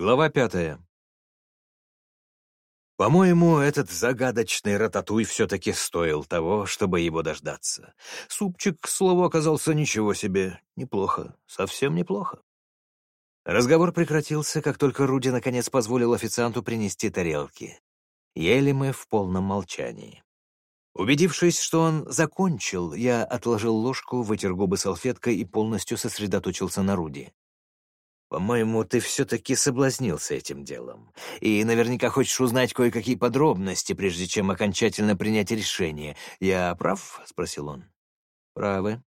Глава пятая. По-моему, этот загадочный рататуй все-таки стоил того, чтобы его дождаться. Супчик, к слову, оказался ничего себе. Неплохо, совсем неплохо. Разговор прекратился, как только Руди наконец позволил официанту принести тарелки. Ели мы в полном молчании. Убедившись, что он закончил, я отложил ложку, вытер губы салфеткой и полностью сосредоточился на Руди. По-моему, ты все-таки соблазнился этим делом. И наверняка хочешь узнать кое-какие подробности, прежде чем окончательно принять решение. Я прав? — спросил он. Правы.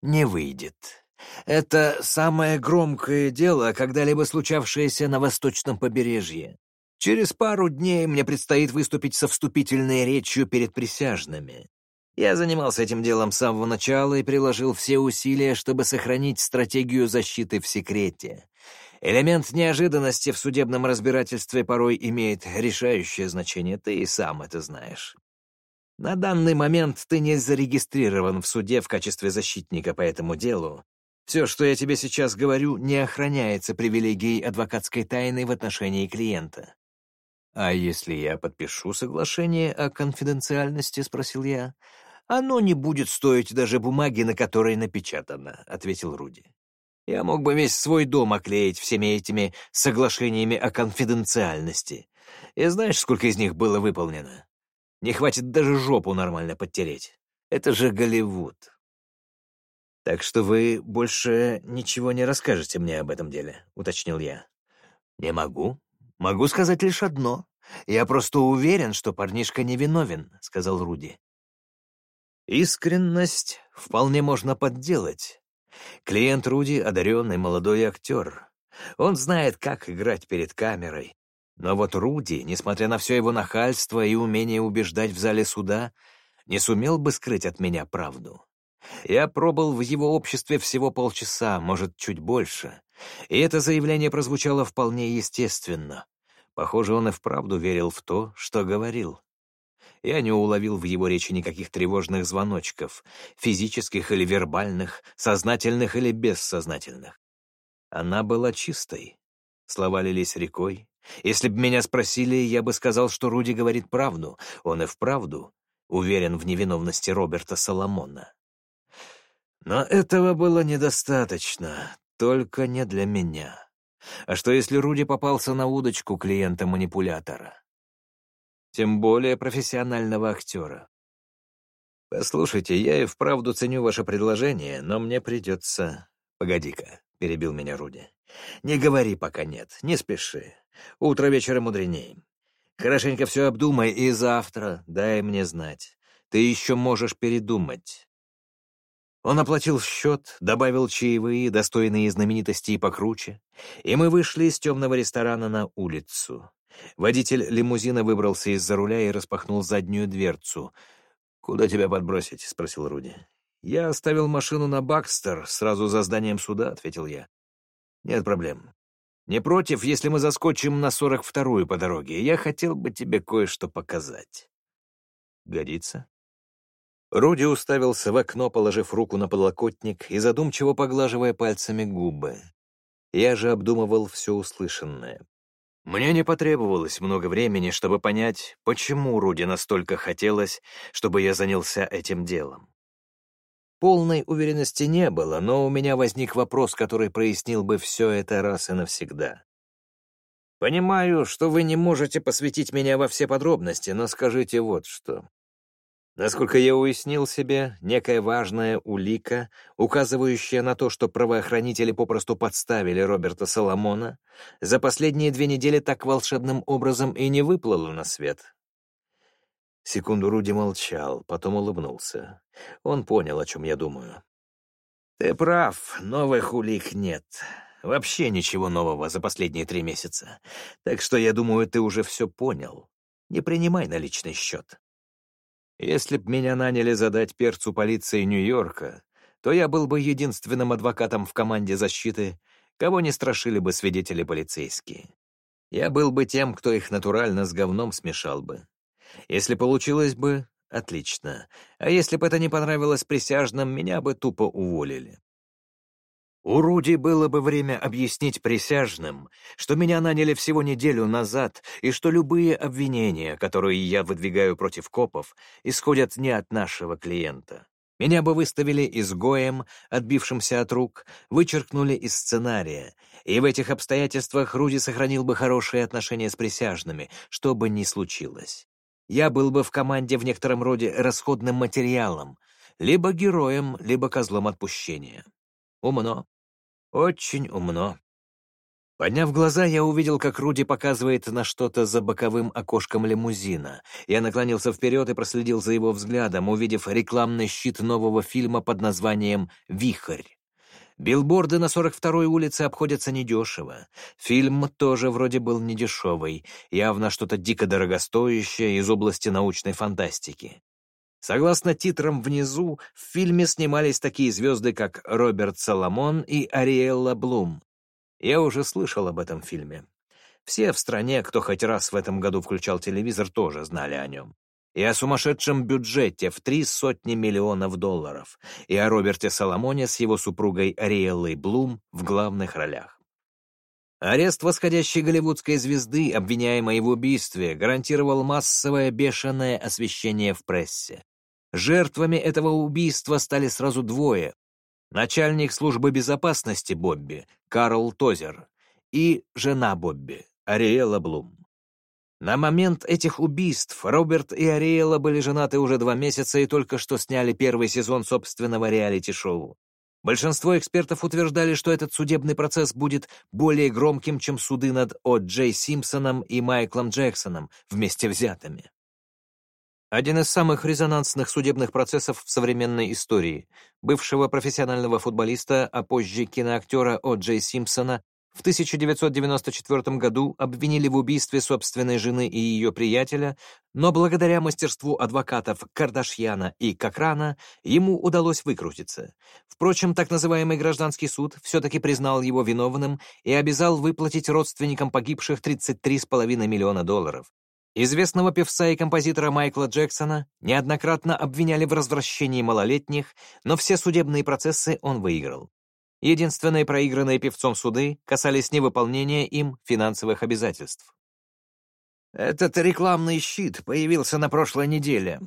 Не выйдет. Это самое громкое дело, когда-либо случавшееся на восточном побережье. Через пару дней мне предстоит выступить со вступительной речью перед присяжными. Я занимался этим делом с самого начала и приложил все усилия, чтобы сохранить стратегию защиты в секрете. Элемент неожиданности в судебном разбирательстве порой имеет решающее значение, ты и сам это знаешь. На данный момент ты не зарегистрирован в суде в качестве защитника по этому делу. Все, что я тебе сейчас говорю, не охраняется привилегией адвокатской тайны в отношении клиента. «А если я подпишу соглашение о конфиденциальности?» — спросил я. «Оно не будет стоить даже бумаги, на которой напечатано», — ответил Руди. «Я мог бы весь свой дом оклеить всеми этими соглашениями о конфиденциальности. И знаешь, сколько из них было выполнено? Не хватит даже жопу нормально подтереть. Это же Голливуд». «Так что вы больше ничего не расскажете мне об этом деле», — уточнил я. «Не могу. Могу сказать лишь одно. Я просто уверен, что парнишка невиновен», — сказал Руди. Искренность вполне можно подделать. Клиент Руди — одаренный молодой актер. Он знает, как играть перед камерой. Но вот Руди, несмотря на все его нахальство и умение убеждать в зале суда, не сумел бы скрыть от меня правду. Я пробыл в его обществе всего полчаса, может, чуть больше. И это заявление прозвучало вполне естественно. Похоже, он и вправду верил в то, что говорил. Я не уловил в его речи никаких тревожных звоночков, физических или вербальных, сознательных или бессознательных. Она была чистой. Слова лились рекой. Если бы меня спросили, я бы сказал, что Руди говорит правду. Он и вправду уверен в невиновности Роберта Соломона. Но этого было недостаточно, только не для меня. А что, если Руди попался на удочку клиента-манипулятора? Тем более профессионального актера. «Послушайте, я и вправду ценю ваше предложение, но мне придется...» «Погоди-ка», — перебил меня Руди. «Не говори пока нет, не спеши. Утро вечера мудреней. Хорошенько все обдумай, и завтра дай мне знать. Ты еще можешь передумать». Он оплатил счет, добавил чаевые, достойные знаменитостей и покруче, и мы вышли из темного ресторана на улицу. Водитель лимузина выбрался из-за руля и распахнул заднюю дверцу. «Куда тебя подбросить?» — спросил Руди. «Я оставил машину на Бакстер, сразу за зданием суда», — ответил я. «Нет проблем. Не против, если мы заскочим на сорок вторую по дороге. Я хотел бы тебе кое-что показать». «Годится?» Руди уставился в окно, положив руку на подлокотник и задумчиво поглаживая пальцами губы. Я же обдумывал все услышанное. Мне не потребовалось много времени, чтобы понять, почему Руди настолько хотелось, чтобы я занялся этим делом. Полной уверенности не было, но у меня возник вопрос, который прояснил бы все это раз и навсегда. «Понимаю, что вы не можете посвятить меня во все подробности, но скажите вот что. Насколько я уяснил себе, некая важная улика, указывающая на то, что правоохранители попросту подставили Роберта Соломона, за последние две недели так волшебным образом и не выплыла на свет. Секунду Руди молчал, потом улыбнулся. Он понял, о чем я думаю. «Ты прав, новых улик нет. Вообще ничего нового за последние три месяца. Так что, я думаю, ты уже все понял. Не принимай на личный счет». Если б меня наняли задать перцу полиции Нью-Йорка, то я был бы единственным адвокатом в команде защиты, кого не страшили бы свидетели полицейские. Я был бы тем, кто их натурально с говном смешал бы. Если получилось бы, отлично. А если бы это не понравилось присяжным, меня бы тупо уволили. У Руди было бы время объяснить присяжным, что меня наняли всего неделю назад и что любые обвинения, которые я выдвигаю против копов, исходят не от нашего клиента. Меня бы выставили изгоем, отбившимся от рук, вычеркнули из сценария, и в этих обстоятельствах Руди сохранил бы хорошие отношения с присяжными, что бы ни случилось. Я был бы в команде в некотором роде расходным материалом, либо героем, либо козлом отпущения. Умно. Очень умно. Подняв глаза, я увидел, как Руди показывает на что-то за боковым окошком лимузина. Я наклонился вперед и проследил за его взглядом, увидев рекламный щит нового фильма под названием «Вихрь». Билборды на 42-й улице обходятся недешево. Фильм тоже вроде был недешевый, явно что-то дико дорогостоящее из области научной фантастики. Согласно титрам внизу, в фильме снимались такие звезды, как Роберт Соломон и Ариэлла Блум. Я уже слышал об этом фильме. Все в стране, кто хоть раз в этом году включал телевизор, тоже знали о нем. И о сумасшедшем бюджете в три сотни миллионов долларов, и о Роберте Соломоне с его супругой Ариэллой Блум в главных ролях. Арест восходящей голливудской звезды, обвиняемой в убийстве, гарантировал массовое бешеное освещение в прессе. Жертвами этого убийства стали сразу двое. Начальник службы безопасности Бобби, Карл Тозер, и жена Бобби, Ариэла Блум. На момент этих убийств Роберт и Ариэла были женаты уже два месяца и только что сняли первый сезон собственного реалити-шоу. Большинство экспертов утверждали, что этот судебный процесс будет более громким, чем суды над О. Джей Симпсоном и Майклом Джексоном вместе взятыми. Один из самых резонансных судебных процессов в современной истории. Бывшего профессионального футболиста, а позже киноактера О. Джей Симпсона в 1994 году обвинили в убийстве собственной жены и ее приятеля, но благодаря мастерству адвокатов Кардашьяна и Кокрана ему удалось выкрутиться. Впрочем, так называемый гражданский суд все-таки признал его виновным и обязал выплатить родственникам погибших 33,5 миллиона долларов. Известного певца и композитора Майкла Джексона неоднократно обвиняли в развращении малолетних, но все судебные процессы он выиграл. Единственные проигранные певцом суды касались невыполнения им финансовых обязательств. Этот рекламный щит появился на прошлой неделе.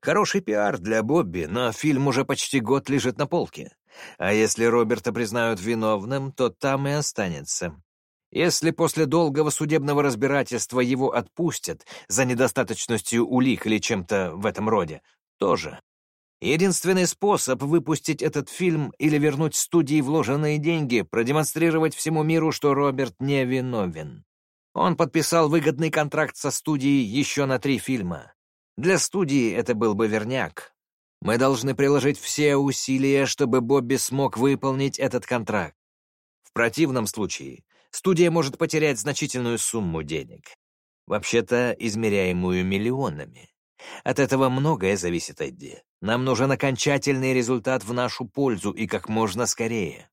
Хороший пиар для Бобби, но фильм уже почти год лежит на полке. А если Роберта признают виновным, то там и останется. Если после долгого судебного разбирательства его отпустят за недостаточностью улик или чем-то в этом роде, тоже. Единственный способ выпустить этот фильм или вернуть студии вложенные деньги — продемонстрировать всему миру, что Роберт не виновен. Он подписал выгодный контракт со студией еще на три фильма. Для студии это был бы верняк. Мы должны приложить все усилия, чтобы Бобби смог выполнить этот контракт. В противном случае студия может потерять значительную сумму денег. Вообще-то измеряемую миллионами. От этого многое зависит, Эдди. Нам нужен окончательный результат в нашу пользу и как можно скорее.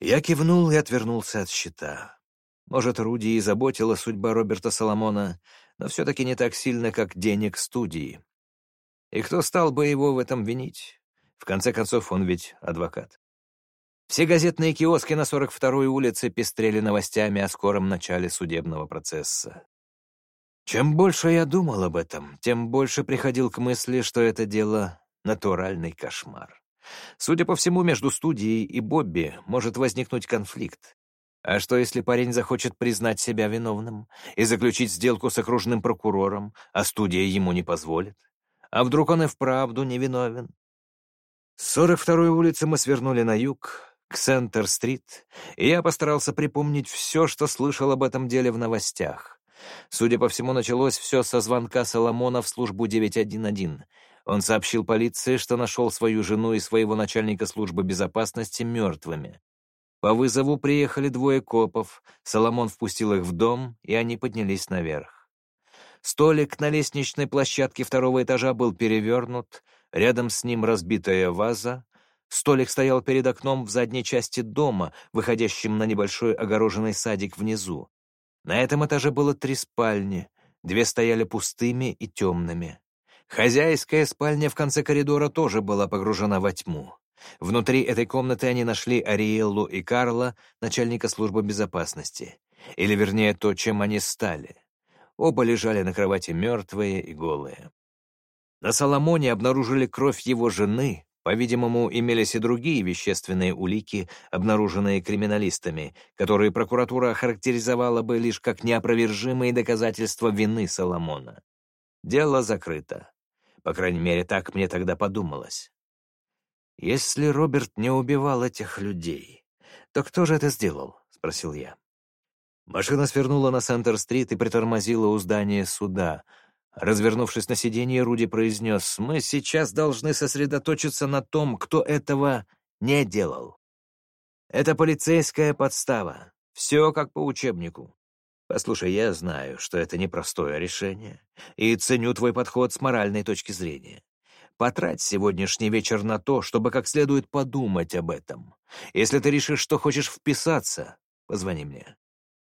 Я кивнул и отвернулся от счета. Может, Руди и заботила судьба Роберта Соломона, но все-таки не так сильно, как денег студии. И кто стал бы его в этом винить? В конце концов, он ведь адвокат. Все газетные киоски на 42-й улице пестрели новостями о скором начале судебного процесса. Чем больше я думал об этом, тем больше приходил к мысли, что это дело — натуральный кошмар. Судя по всему, между студией и Бобби может возникнуть конфликт. А что, если парень захочет признать себя виновным и заключить сделку с окружным прокурором, а студия ему не позволит? А вдруг он и вправду невиновен? С 42-й улицы мы свернули на юг, к Центр-стрит, и я постарался припомнить все, что слышал об этом деле в новостях. Судя по всему, началось все со звонка Соломона в службу 911. Он сообщил полиции, что нашел свою жену и своего начальника службы безопасности мертвыми. По вызову приехали двое копов, Соломон впустил их в дом, и они поднялись наверх. Столик на лестничной площадке второго этажа был перевернут, рядом с ним разбитая ваза. Столик стоял перед окном в задней части дома, выходящим на небольшой огороженный садик внизу. На этом этаже было три спальни, две стояли пустыми и темными. Хозяйская спальня в конце коридора тоже была погружена во тьму. Внутри этой комнаты они нашли Ариэллу и Карла, начальника службы безопасности. Или, вернее, то, чем они стали. Оба лежали на кровати мертвые и голые. На Соломоне обнаружили кровь его жены, по-видимому, имелись и другие вещественные улики, обнаруженные криминалистами, которые прокуратура охарактеризовала бы лишь как неопровержимые доказательства вины Соломона. Дело закрыто. По крайней мере, так мне тогда подумалось. «Если Роберт не убивал этих людей, то кто же это сделал?» — спросил я. Машина свернула на Сентер-стрит и притормозила у здания суда. Развернувшись на сиденье, Руди произнес, «Мы сейчас должны сосредоточиться на том, кто этого не делал. Это полицейская подстава. Все как по учебнику. Послушай, я знаю, что это непростое решение, и ценю твой подход с моральной точки зрения. Потрать сегодняшний вечер на то, чтобы как следует подумать об этом. Если ты решишь, что хочешь вписаться, позвони мне.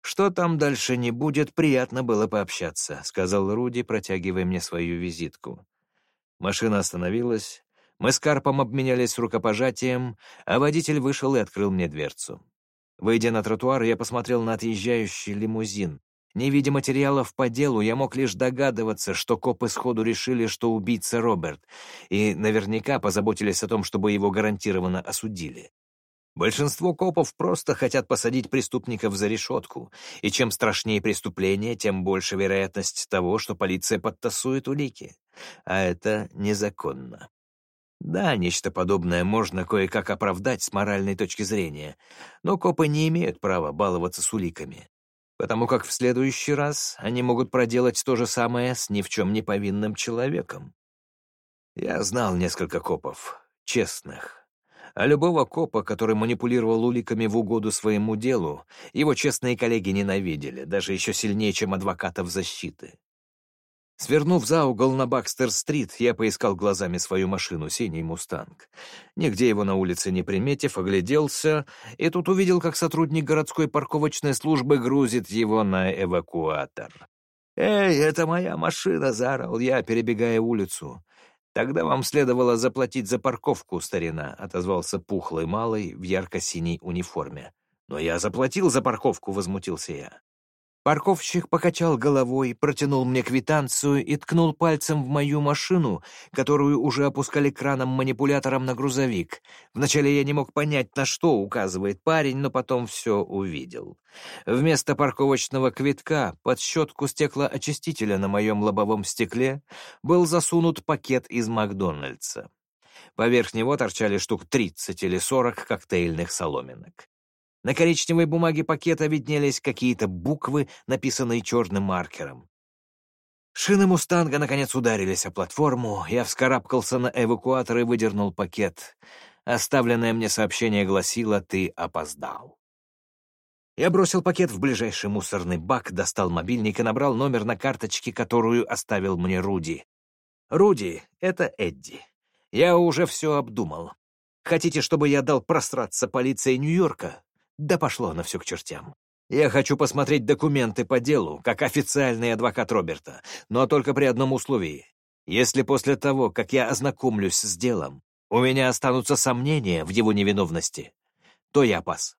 «Что там дальше не будет, приятно было пообщаться», — сказал Руди, протягивая мне свою визитку. Машина остановилась, мы с Карпом обменялись рукопожатием, а водитель вышел и открыл мне дверцу. Выйдя на тротуар, я посмотрел на отъезжающий лимузин. Не видя материалов по делу, я мог лишь догадываться, что копы сходу решили, что убийца Роберт, и наверняка позаботились о том, чтобы его гарантированно осудили. Большинство копов просто хотят посадить преступников за решетку, и чем страшнее преступление, тем больше вероятность того, что полиция подтасует улики. А это незаконно. Да, нечто подобное можно кое-как оправдать с моральной точки зрения, но копы не имеют права баловаться с уликами, потому как в следующий раз они могут проделать то же самое с ни в чем не повинным человеком. Я знал несколько копов, честных, а любого копа, который манипулировал уликами в угоду своему делу, его честные коллеги ненавидели, даже еще сильнее, чем адвокатов защиты. Свернув за угол на Бакстер-стрит, я поискал глазами свою машину, синий «Мустанг». Нигде его на улице не приметив, огляделся, и тут увидел, как сотрудник городской парковочной службы грузит его на эвакуатор. «Эй, это моя машина!» — заорал я, перебегая улицу. «Тогда вам следовало заплатить за парковку, старина», — отозвался пухлый малый в ярко-синей униформе. «Но я заплатил за парковку», — возмутился я. Парковщик покачал головой, протянул мне квитанцию и ткнул пальцем в мою машину, которую уже опускали краном-манипулятором на грузовик. Вначале я не мог понять, на что указывает парень, но потом все увидел. Вместо парковочного квитка под щетку стеклоочистителя на моем лобовом стекле был засунут пакет из Макдональдса. Поверх него торчали штук 30 или 40 коктейльных соломинок. На коричневой бумаге пакета виднелись какие-то буквы, написанные черным маркером. Шины «Мустанга» наконец ударились о платформу, я вскарабкался на эвакуатор и выдернул пакет. Оставленное мне сообщение гласило «Ты опоздал». Я бросил пакет в ближайший мусорный бак, достал мобильник и набрал номер на карточке, которую оставил мне Руди. «Руди, это Эдди. Я уже все обдумал. Хотите, чтобы я дал просраться полиции Нью-Йорка? Да пошло оно все к чертям. Я хочу посмотреть документы по делу, как официальный адвокат Роберта, но только при одном условии. Если после того, как я ознакомлюсь с делом, у меня останутся сомнения в его невиновности, то я пас.